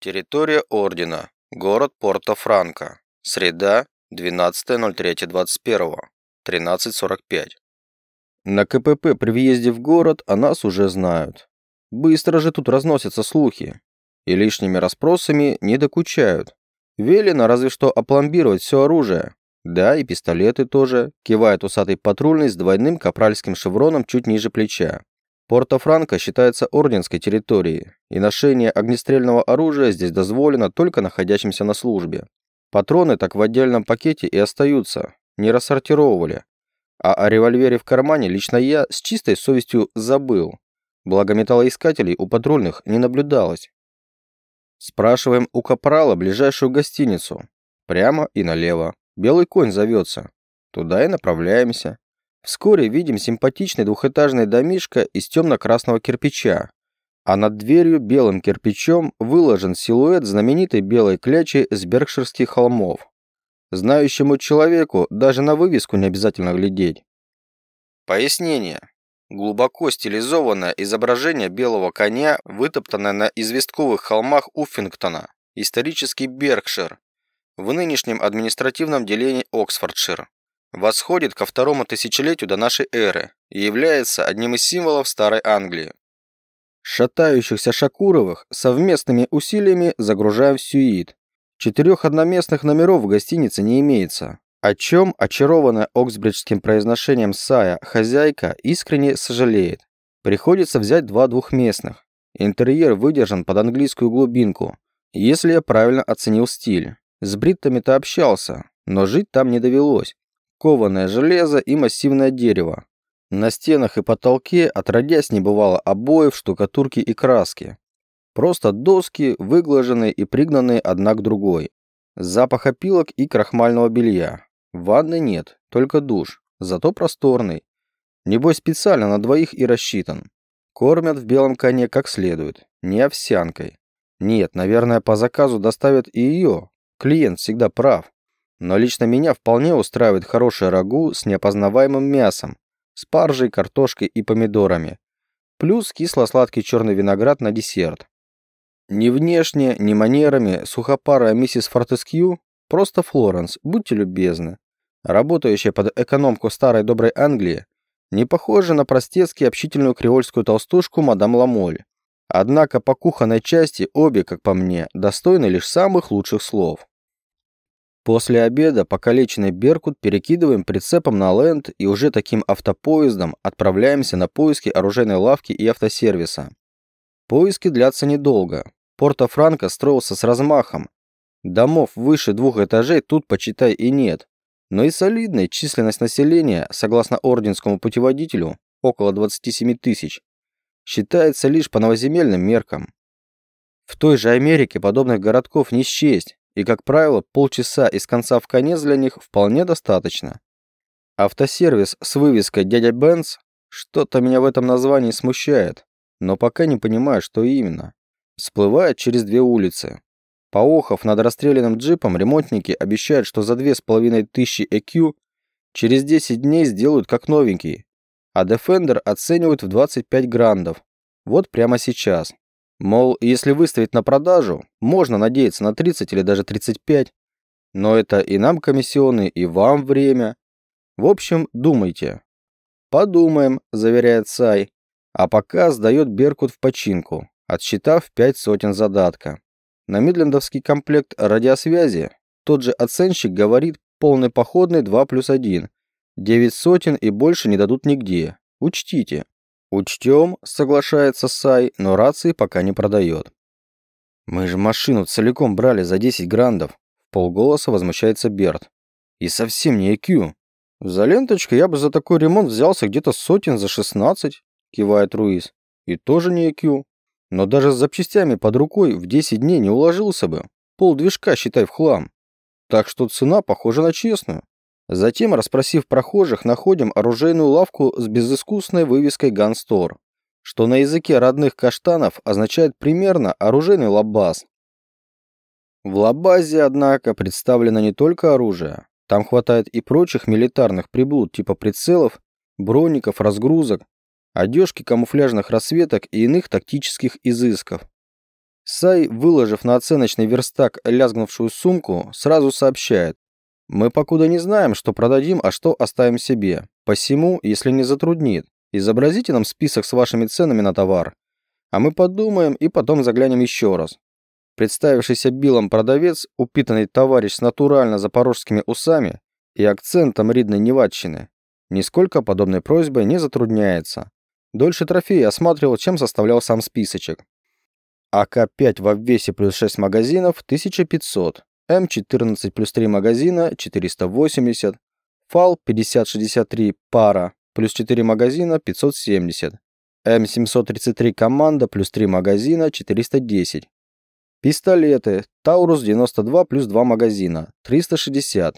Территория Ордена. Город Порто-Франко. Среда, 12.03.21. 13.45. На КПП при въезде в город о нас уже знают. Быстро же тут разносятся слухи. И лишними расспросами не докучают. Велено разве что опломбировать все оружие. Да, и пистолеты тоже, кивает усатый патрульный с двойным капральским шевроном чуть ниже плеча. Порто-Франко считается орденской территорией, и ношение огнестрельного оружия здесь дозволено только находящимся на службе. Патроны так в отдельном пакете и остаются, не рассортировывали. А о револьвере в кармане лично я с чистой совестью забыл. Благо металлоискателей у патрульных не наблюдалось. Спрашиваем у капрала ближайшую гостиницу. Прямо и налево. Белый конь зовется. Туда и направляемся. Вскоре видим симпатичный двухэтажный домишко из темно-красного кирпича, а над дверью белым кирпичом выложен силуэт знаменитой белой клячи с Беркширских холмов. Знающему человеку даже на вывеску не обязательно глядеть. Пояснение. Глубоко стилизованное изображение белого коня, вытоптанное на известковых холмах Уффингтона, исторический Беркшир, в нынешнем административном делении Оксфордшир восходит ко второму тысячелетию до нашей эры и является одним из символов Старой Англии. Шатающихся Шакуровых совместными усилиями загружаем в сюит. Четырех одноместных номеров в гостинице не имеется, о чем очарованная оксбриджским произношением Сая хозяйка искренне сожалеет. Приходится взять два двухместных. Интерьер выдержан под английскую глубинку, если я правильно оценил стиль. С бриттами-то общался, но жить там не довелось кованое железо и массивное дерево. На стенах и потолке отродясь не бывало обоев, штукатурки и краски. Просто доски, выглаженные и пригнанные одна к другой. Запах опилок и крахмального белья. Ванны нет, только душ, зато просторный. Небось специально на двоих и рассчитан. Кормят в белом коне как следует, не овсянкой. Нет, наверное, по заказу доставят и ее. Клиент всегда прав. Но лично меня вполне устраивает хорошее рагу с неопознаваемым мясом, спаржей, картошкой и помидорами. Плюс кисло-сладкий черный виноград на десерт. Ни внешне, ни манерами сухопарая миссис Фортескью, просто Флоренс, будьте любезны. Работающая под экономку старой доброй Англии, не похожа на простецки общительную креольскую толстушку мадам Ламоль. Однако по кухонной части обе, как по мне, достойны лишь самых лучших слов. После обеда покалеченный Беркут перекидываем прицепом на ленд и уже таким автопоездом отправляемся на поиски оружейной лавки и автосервиса. Поиски длятся недолго. Порто-Франко строился с размахом. Домов выше двух этажей тут, почитай, и нет. Но и солидная численность населения, согласно орденскому путеводителю, около 27 тысяч, считается лишь по новоземельным меркам. В той же Америке подобных городков не счесть, и, как правило, полчаса из конца в конец для них вполне достаточно. Автосервис с вывеской «Дядя Бенц» что-то меня в этом названии смущает, но пока не понимаю, что именно. Всплывает через две улицы. Поохов над расстрелянным джипом, ремонтники обещают, что за две с половиной тысячи EQ через 10 дней сделают как новенький, а Defender оценивают в 25 грандов. Вот прямо сейчас. Мол, если выставить на продажу, можно надеяться на 30 или даже 35. Но это и нам комиссионные, и вам время. В общем, думайте. Подумаем, заверяет Сай. А пока сдает Беркут в починку, отсчитав пять сотен задатка. На Мидлендовский комплект радиосвязи тот же оценщик говорит полный походный 2 плюс 1. 9 сотен и больше не дадут нигде. Учтите. «Учтем», — соглашается Сай, но рации пока не продает. «Мы же машину целиком брали за 10 грандов», — полголоса возмущается Берт. «И совсем не IQ». «За ленточку я бы за такой ремонт взялся где-то сотен за 16», — кивает Руис. «И тоже не IQ. Но даже с запчастями под рукой в 10 дней не уложился бы. Пол движка, считай, в хлам. Так что цена похожа на честную. Затем, расспросив прохожих, находим оружейную лавку с безыскусной вывеской «Ганстор», что на языке родных каштанов означает примерно оружейный лабаз. В лабазе, однако, представлено не только оружие. Там хватает и прочих милитарных приблуд типа прицелов, броников, разгрузок, одежки камуфляжных расцветок и иных тактических изысков. Сай, выложив на оценочный верстак лязгнувшую сумку, сразу сообщает. «Мы покуда не знаем, что продадим, а что оставим себе. Посему, если не затруднит, изобразите нам список с вашими ценами на товар. А мы подумаем и потом заглянем еще раз». Представившийся Биллом продавец, упитанный товарищ с натурально запорожскими усами и акцентом ридной неватчины, нисколько подобной просьбой не затрудняется. Дольше трофея осматривал, чем составлял сам списочек. АК-5 в обвесе плюс 6 магазинов 1500, М14 плюс 3 магазина 480, ФАЛ 5063 пара плюс 4 магазина 570, М733 команда плюс 3 магазина 410. Пистолеты Таурус 92 плюс 2 магазина 360,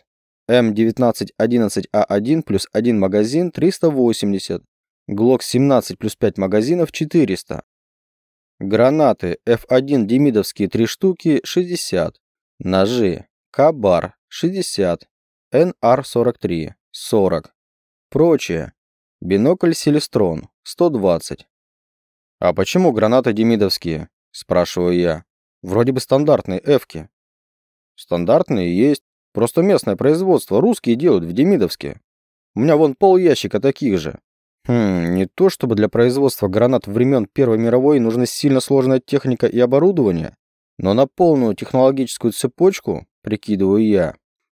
М1911А1 плюс 1 магазин 380, ГЛОК 17 плюс 5 магазинов 400. Гранаты F1 демидовские 3 штуки 60. Ножи Кабар 60. НР-43 40. Прочее. Бинокль Селестрон 120. «А почему гранаты демидовские?» – спрашиваю я. «Вроде бы стандартные эвки». «Стандартные есть. Просто местное производство. Русские делают в демидовске. У меня вон пол ящика таких же. Хм, не то чтобы для производства гранат времен Первой мировой нужна сильно сложная техника и оборудование, но на полную технологическую цепочку, прикидываю я,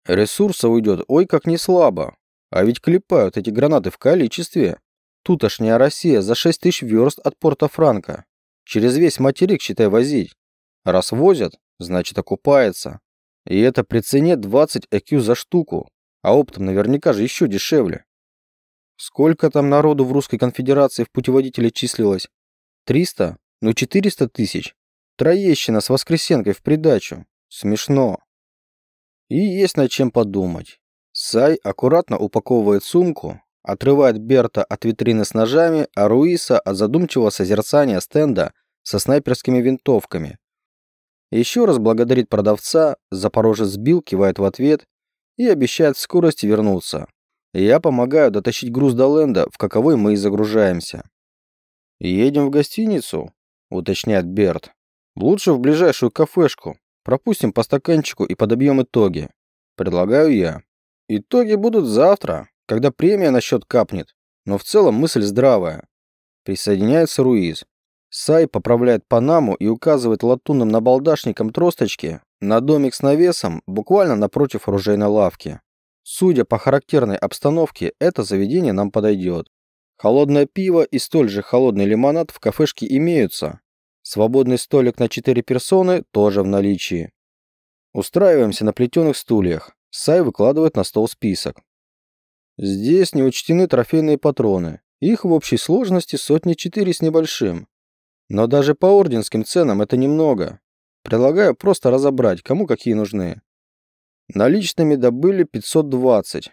ресурса уйдет ой как не слабо. А ведь клепают эти гранаты в количестве. Тутошняя Россия за 6 тысяч верст от порта Франка. Через весь материк, считай, возить. Раз возят, значит окупается. И это при цене 20 ЭКЮ за штуку, а оптом наверняка же еще дешевле. Сколько там народу в Русской конфедерации в путеводителе числилось? 300? Ну 400 тысяч. Троещина с Воскресенкой в придачу. Смешно. И есть над чем подумать. Сай аккуратно упаковывает сумку, отрывает Берта от витрины с ножами, а Руиса от задумчивого созерцания стенда со снайперскими винтовками. Еще раз благодарит продавца, Запорожец Билл кивает в ответ и обещает в скорости вернуться. Я помогаю дотащить груз до ленда, в каковой мы и загружаемся. «Едем в гостиницу?» – уточняет Берт. «Лучше в ближайшую кафешку. Пропустим по стаканчику и подобьем итоги. Предлагаю я. Итоги будут завтра, когда премия на счет капнет. Но в целом мысль здравая. Присоединяется Руиз. Сай поправляет Панаму и указывает латунным набалдашником тросточки на домик с навесом буквально напротив оружейной лавки. Судя по характерной обстановке, это заведение нам подойдет. Холодное пиво и столь же холодный лимонад в кафешке имеются. Свободный столик на 4 персоны тоже в наличии. Устраиваемся на плетеных стульях. Сай выкладывает на стол список. Здесь не учтены трофейные патроны. Их в общей сложности сотни четыре с небольшим. Но даже по орденским ценам это немного. Предлагаю просто разобрать, кому какие нужны. Наличными добыли 520.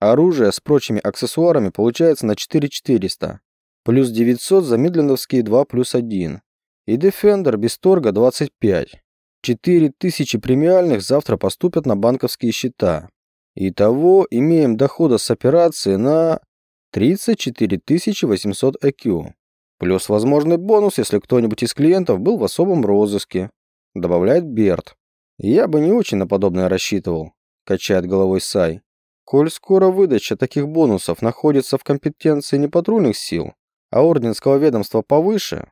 Оружие с прочими аксессуарами получается на 4400. Плюс 900 за Мидленовские 2 плюс 1. И Defender без торга 25. 4000 премиальных завтра поступят на банковские счета. Итого имеем дохода с операции на 34 800 ЭКЮ. Плюс возможный бонус, если кто-нибудь из клиентов был в особом розыске. Добавляет Берт. «Я бы не очень на подобное рассчитывал», – качает головой Сай. «Коль скоро выдача таких бонусов находится в компетенции не патрульных сил, а орденского ведомства повыше,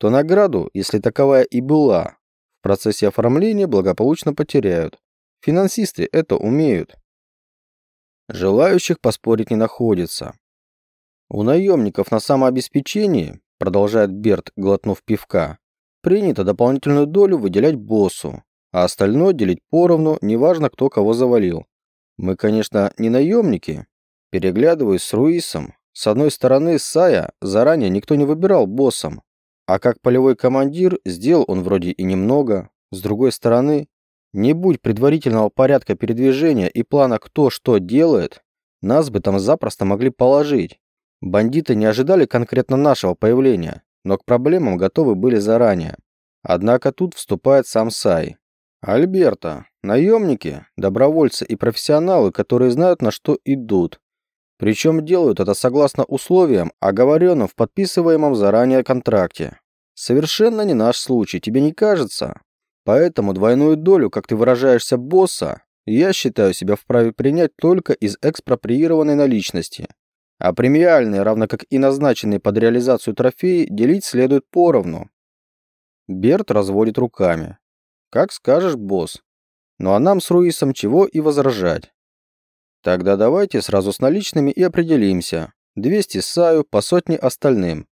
то награду, если таковая и была, в процессе оформления благополучно потеряют. Финансисты это умеют». Желающих поспорить не находится. У наемников на самообеспечении, продолжает Берт, глотнув пивка, принято дополнительную долю выделять боссу, а остальное делить поровну, неважно, кто кого завалил. Мы, конечно, не наемники. Переглядываюсь с Руисом. С одной стороны, Сая заранее никто не выбирал боссом. А как полевой командир, сделал он вроде и немного. С другой стороны, не будь предварительного порядка передвижения и плана кто что делает, нас бы там запросто могли положить. Бандиты не ожидали конкретно нашего появления, но к проблемам готовы были заранее. Однако тут вступает сам Сай. Альберта. Наемники, добровольцы и профессионалы, которые знают, на что идут. Причем делают это согласно условиям, оговоренным в подписываемом заранее контракте. Совершенно не наш случай, тебе не кажется? Поэтому двойную долю, как ты выражаешься, босса, я считаю себя вправе принять только из экспроприированной наличности. А премиальные, равно как и назначенные под реализацию трофеи, делить следует поровну. Берт разводит руками. Как скажешь, босс. Ну а нам с Руисом чего и возражать. Тогда давайте сразу с наличными и определимся. 200 Саю, по сотне остальным.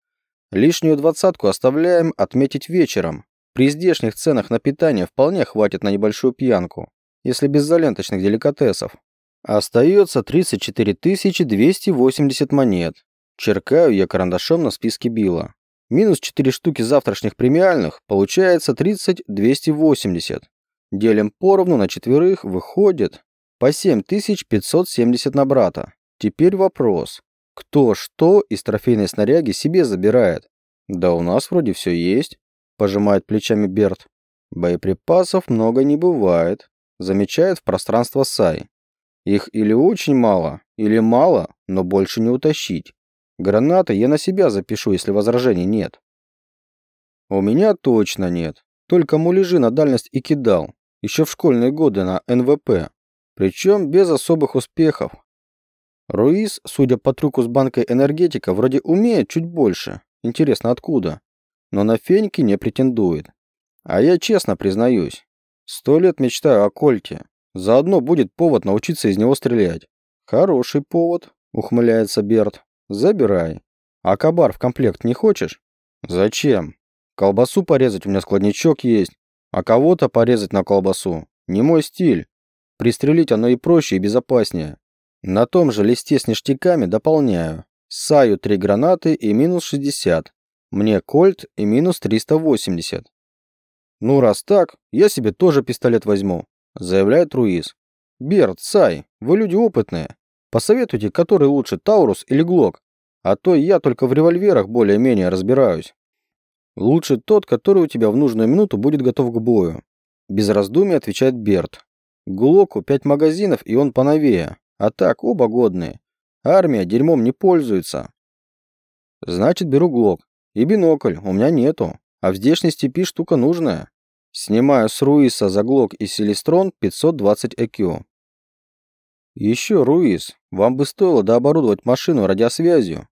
Лишнюю двадцатку оставляем отметить вечером. При здешних ценах на питание вполне хватит на небольшую пьянку, если без заленточных деликатесов. Остается 34 280 монет. Черкаю я карандашом на списке Билла. Минус 4 штуки завтрашних премиальных, получается 30 280. Делим поровну на четверых, выходит по 7570 на брата. Теперь вопрос. Кто что из трофейной снаряги себе забирает? Да у нас вроде все есть, пожимает плечами Берт. Боеприпасов много не бывает, замечает в пространство Сай. Их или очень мало, или мало, но больше не утащить. Гранаты я на себя запишу, если возражений нет. У меня точно нет. Только муляжи на дальность и кидал. Еще в школьные годы на НВП. Причем без особых успехов. Руис, судя по трюку с банкой энергетика, вроде умеет чуть больше. Интересно, откуда? Но на феньки не претендует. А я честно признаюсь. Сто лет мечтаю о кольте. Заодно будет повод научиться из него стрелять. Хороший повод, ухмыляется Берт. Забирай. А кабар в комплект не хочешь? Зачем? Колбасу порезать у меня складничок есть. А кого-то порезать на колбасу. Не мой стиль. Пристрелить оно и проще, и безопаснее. На том же листе с ништяками дополняю. Саю 3 гранаты и минус 60. Мне кольт и минус 380. Ну раз так, я себе тоже пистолет возьму заявляет Руиз. «Берт, Сай, вы люди опытные. Посоветуйте, который лучше, Таурус или Глок? А то я только в револьверах более-менее разбираюсь. Лучше тот, который у тебя в нужную минуту будет готов к бою». Без раздумий отвечает Берт. Глоку пять магазинов, и он поновее. А так, оба годные. Армия дерьмом не пользуется. Значит, беру Глок. И бинокль, у меня нету. А в здешней степи штука нужная. Снимаю с Руиса заглок и Селестрон 520 ЭКЮ. Еще, Руис, вам бы стоило дооборудовать машину радиосвязью,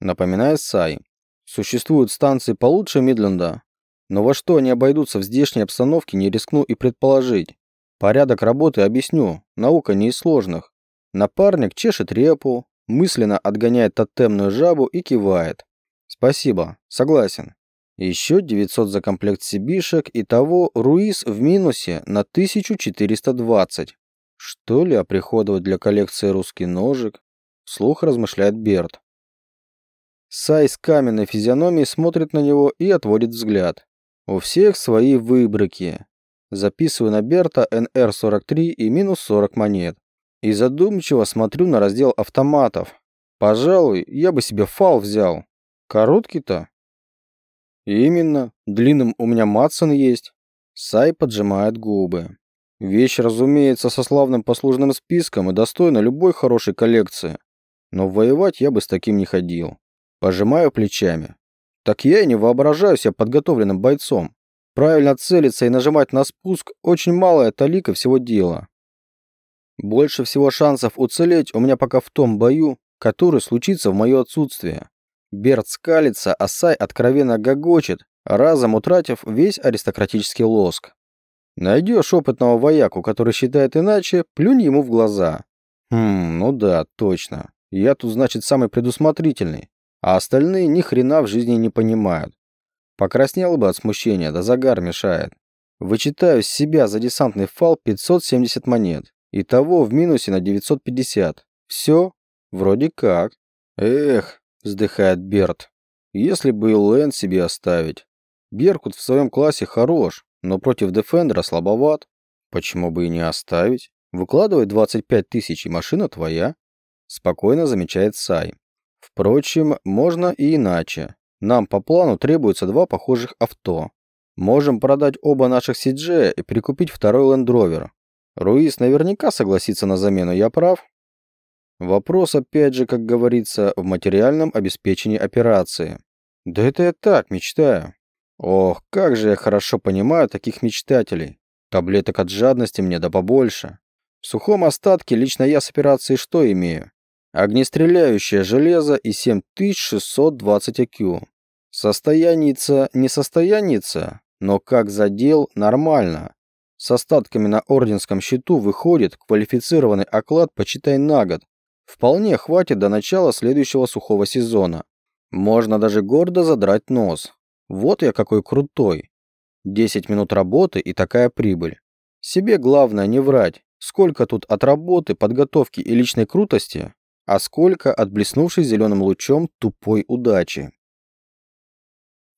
напоминает Сай. Существуют станции получше Мидленда, но во что они обойдутся в здешней обстановке, не рискну и предположить. Порядок работы объясню, наука не из сложных. Напарник чешет репу, мысленно отгоняет тотемную жабу и кивает. Спасибо, согласен. Еще 900 за комплект сибишек, и того Руис в минусе на 1420. Что ли оприходовать для коллекции русский ножик? Вслух размышляет Берт. Сай с каменной физиономией смотрит на него и отводит взгляд. У всех свои выбрыки. Записываю на Берта НР-43 и минус 40 монет. И задумчиво смотрю на раздел автоматов. Пожалуй, я бы себе фал взял. Короткий-то «Именно. Длинным у меня Матсон есть». Сай поджимает губы. Вещь, разумеется, со славным послужным списком и достойна любой хорошей коллекции. Но воевать я бы с таким не ходил. Пожимаю плечами. Так я и не воображаю себя подготовленным бойцом. Правильно целиться и нажимать на спуск – очень малая талика всего дела. Больше всего шансов уцелеть у меня пока в том бою, который случится в мое отсутствие. Берт скалится, а Сай откровенно гогочет, разом утратив весь аристократический лоск. Найдешь опытного вояку, который считает иначе, плюнь ему в глаза. Хм, ну да, точно. Я тут, значит, самый предусмотрительный, а остальные ни хрена в жизни не понимают. Покраснел бы от смущения, да загар мешает. Вычитаю с себя за десантный фал 570 монет. Итого в минусе на 950. Все? Вроде как. Эх, вздыхает Берт. Если бы Лэн себе оставить. Беркут в своем классе хорош, но против Дефендера слабоват. Почему бы и не оставить? Выкладывай 25 тысяч, и машина твоя. Спокойно замечает Сай. Впрочем, можно и иначе. Нам по плану требуется два похожих авто. Можем продать оба наших CG и прикупить второй Land Rover. Руис наверняка согласится на замену, я прав? Вопрос, опять же, как говорится, в материальном обеспечении операции. Да это я так мечтаю. Ох, как же я хорошо понимаю таких мечтателей. Таблеток от жадности мне да побольше. В сухом остатке лично я с операцией что имею? Огнестреляющее железо и 7620 IQ. Состояница не состояница, но как задел нормально. С остатками на орденском счету выходит квалифицированный оклад почитай на год. Вполне хватит до начала следующего сухого сезона. Можно даже гордо задрать нос. Вот я какой крутой. 10 минут работы и такая прибыль. Себе главное не врать, сколько тут от работы, подготовки и личной крутости, а сколько от блеснувшей зеленым лучом тупой удачи.